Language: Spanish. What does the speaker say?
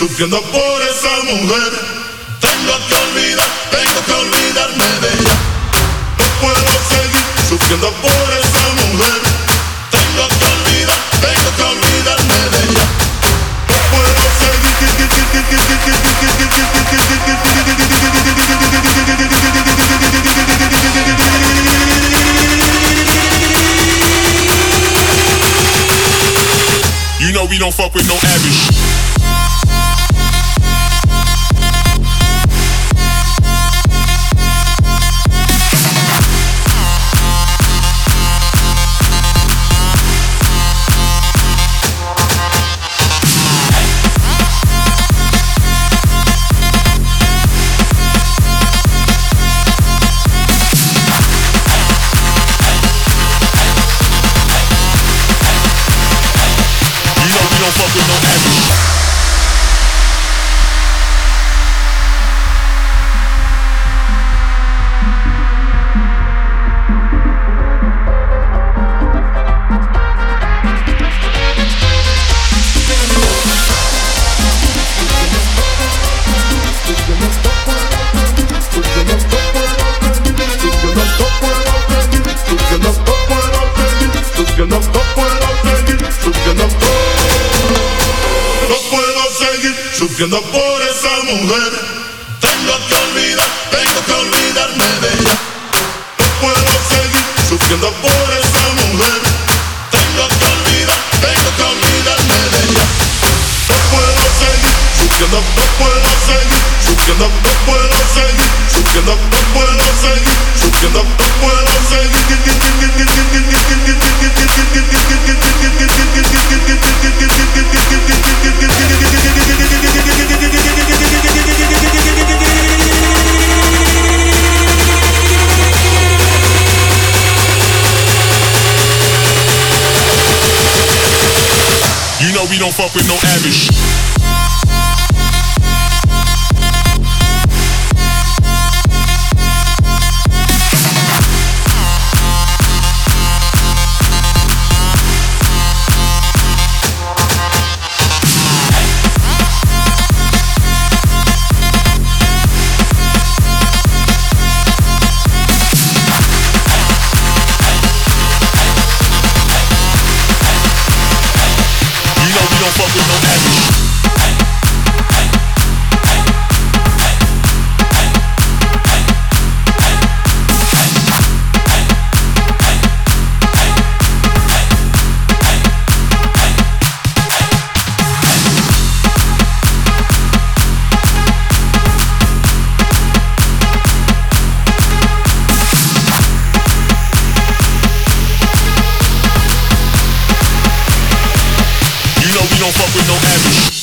sufriendo por esa mujer. Tengo que olvidar, tengo que olvidarme de ella. No puedo seguir sufriendo por esa mujer. Tengo que olvidar, tengo que olvidarme de ella. No puedo seguir. You know we don't fuck with no average. Sufriendo por esa mujer. Tengo que olvidar, tengo que olvidarme de ella. No puedo seguir sufriendo por esa mujer. Tengo que olvidar, tengo que olvidarme de ella. No puedo seguir sufriendo, no puedo seguir sufriendo, no puedo seguir sufriendo, no puedo seguir sufriendo, no puedo You know we don't fuck with no average. You know we don't no average.